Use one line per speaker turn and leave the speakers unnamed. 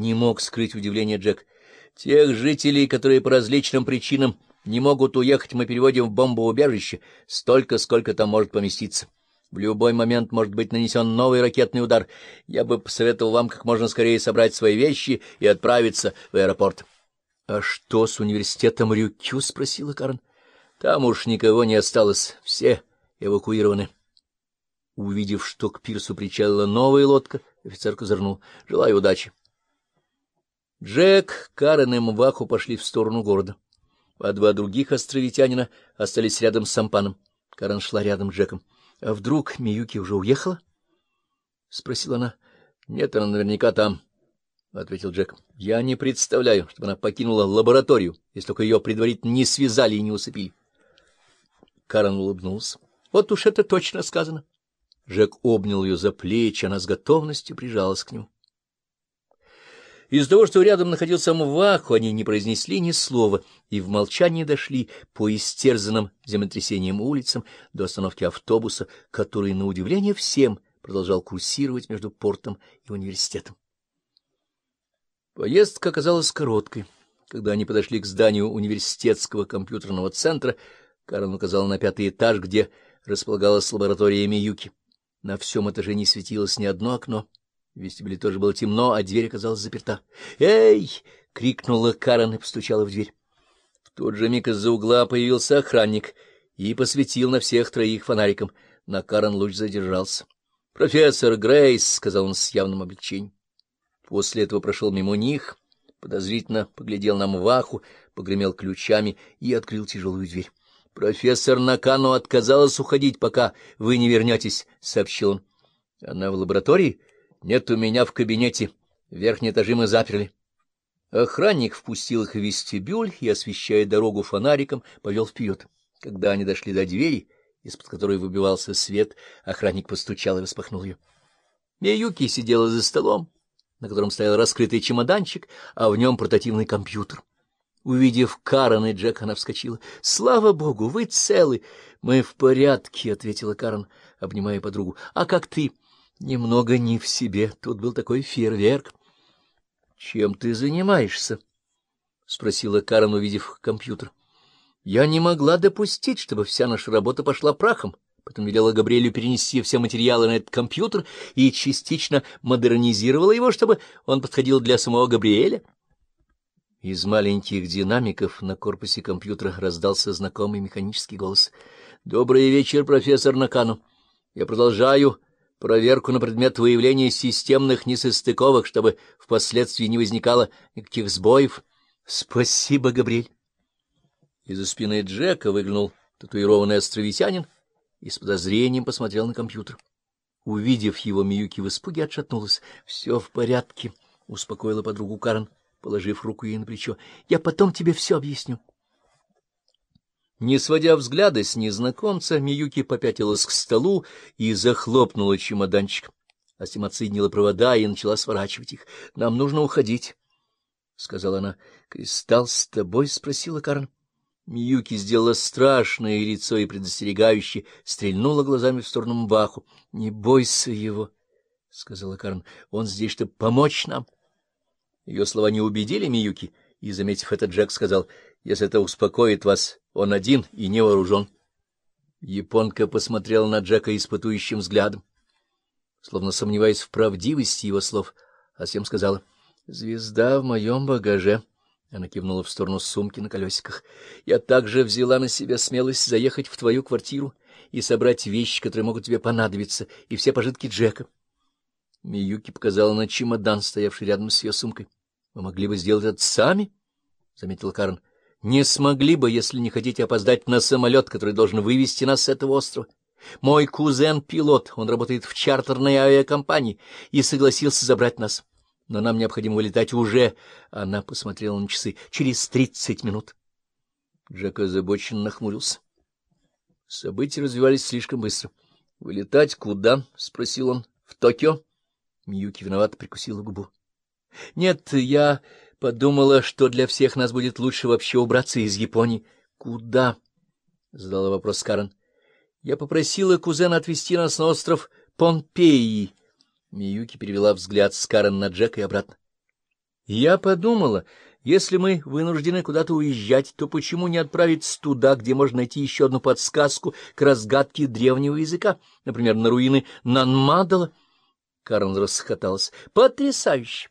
Не мог скрыть удивление Джек. Тех жителей, которые по различным причинам не могут уехать, мы переводим в бомбоубежище столько, сколько там может поместиться. В любой момент может быть нанесен новый ракетный удар. Я бы посоветовал вам как можно скорее собрать свои вещи и отправиться в аэропорт. — А что с университетом Рюкю? — спросила Карен. — Там уж никого не осталось, все эвакуированы. Увидев, что к пирсу причалила новая лодка, офицер козырнул. — Желаю удачи. Джек, Карен и Мваху пошли в сторону города, а два других островитянина остались рядом с сампаном. Карен шла рядом с Джеком. — А вдруг Миюки уже уехала? — спросила она. — Нет, она наверняка там, — ответил Джек. — Я не представляю, чтобы она покинула лабораторию, если только ее предварительно не связали и не усыпили. Карен улыбнулся. — Вот уж это точно сказано. Джек обнял ее за плечи, она с готовностью прижалась к нему. Из-за того, что рядом находился Мваху, они не произнесли ни слова и в молчании дошли по истерзанным землетрясением улицам до остановки автобуса, который, на удивление всем, продолжал курсировать между портом и университетом. Поездка оказалась короткой. Когда они подошли к зданию университетского компьютерного центра, Карен указал на пятый этаж, где располагалась лаборатория Миюки. На всем этаже не светилось ни одно окно. В вестибюле тоже было темно, а дверь оказалась заперта. «Эй!» — крикнула Карен и постучала в дверь. В тот же миг из-за угла появился охранник и посветил на всех троих фонариком. На Карен луч задержался. «Профессор Грейс!» — сказал он с явным облегчением. После этого прошел мимо них, подозрительно поглядел на Мваху, погремел ключами и открыл тяжелую дверь. — Профессор Накану отказалась уходить, пока вы не вернетесь, — сообщил он. — Она в лаборатории? Нет у меня в кабинете. Верхние этажи мы заперли. Охранник впустил их в вестибюль и, освещая дорогу фонариком, повел вперед. Когда они дошли до двери, из-под которой выбивался свет, охранник постучал и распахнул ее. Миюки сидела за столом, на котором стоял раскрытый чемоданчик, а в нем портативный компьютер. Увидев Карен и Джек, она вскочила. — Слава богу, вы целы! — Мы в порядке, — ответила Карен, обнимая подругу. — А как ты? — Немного не в себе. Тут был такой фейерверк. — Чем ты занимаешься? — спросила Карен, увидев компьютер. — Я не могла допустить, чтобы вся наша работа пошла прахом. Потом велела Габриэлю перенести все материалы на этот компьютер и частично модернизировала его, чтобы он подходил для самого Габриэля. Из маленьких динамиков на корпусе компьютера раздался знакомый механический голос. — Добрый вечер, профессор Накану. Я продолжаю проверку на предмет выявления системных несостыковок, чтобы впоследствии не возникало никаких сбоев. — Спасибо, Габриэль. Из-за спины Джека выглянул татуированный островитянин и с подозрением посмотрел на компьютер. Увидев его, Миюки в испуге отшатнулась. — Все в порядке, — успокоила подругу Карен, положив руку ей на плечо. — Я потом тебе все объясню. Не сводя взгляда с незнакомца, Миюки попятилась к столу и захлопнула чемоданчик. Астим отсоединила провода и начала сворачивать их. — Нам нужно уходить, — сказала она. — Кристалл с тобой? — спросила Карн. Миюки сделала страшное лицо и предостерегающе стрельнула глазами в сторону Мбаху. — Не бойся его, — сказала Карн. — Он здесь, чтобы помочь нам. Ее слова не убедили Миюки, и, заметив это, Джек сказал, — Если это успокоит вас, он один и не вооружен. Японка посмотрела на Джека испытующим взглядом, словно сомневаясь в правдивости его слов, а всем сказала, — Звезда в моем багаже. Она кивнула в сторону сумки на колесиках. — Я также взяла на себя смелость заехать в твою квартиру и собрать вещи, которые могут тебе понадобиться, и все пожитки Джека. Миюки показала на чемодан, стоявший рядом с ее сумкой. — Вы могли бы сделать это сами? — заметил Карн. Не смогли бы, если не хотите опоздать на самолет, который должен вывести нас с этого острова. Мой кузен — пилот, он работает в чартерной авиакомпании и согласился забрать нас. Но нам необходимо вылетать уже, она посмотрела на часы, через тридцать минут. Джек озабоченно нахмурился. События развивались слишком быстро. — Вылетать куда? — спросил он. — В Токио? Миюки виновато прикусила губу. — Нет, я... Подумала, что для всех нас будет лучше вообще убраться из Японии. — Куда? — задала вопрос Карен. — Я попросила кузена отвезти нас на остров Помпеи. Миюки перевела взгляд с Карен на Джека и обратно. Я подумала, если мы вынуждены куда-то уезжать, то почему не отправиться туда, где можно найти еще одну подсказку к разгадке древнего языка, например, на руины Нанмадала? Карн расхоталась. Потрясающе!